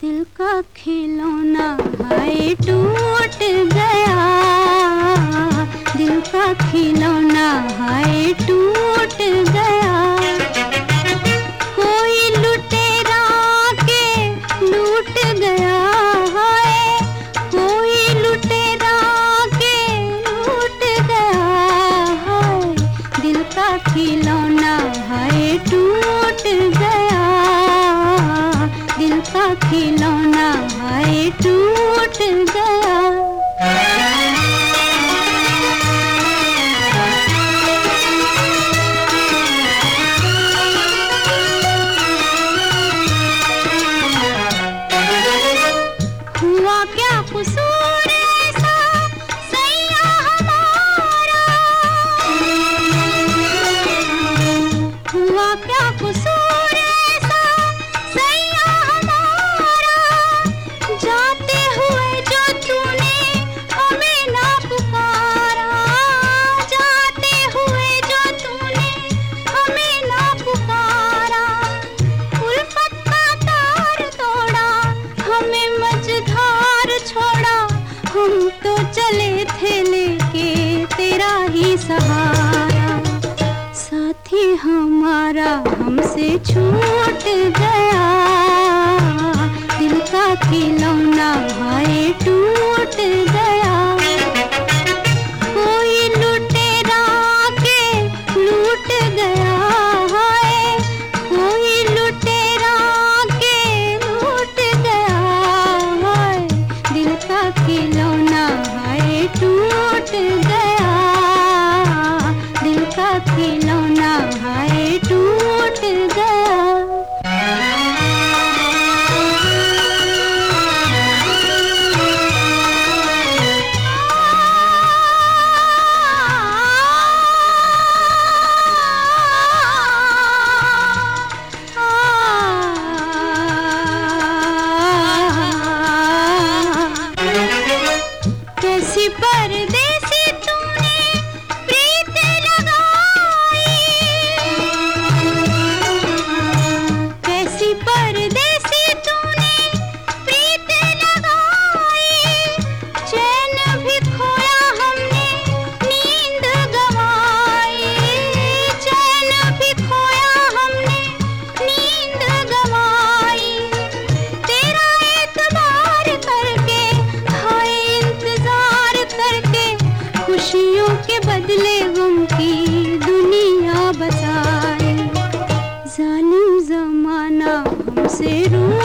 दिल का खिलौना हाय टूट गया। चले थे लेके तेरा ही सहारा। साथी हमारा हमसे छूट गया। दिल का खिलौना हाय टूट ऐसी परदेसी ser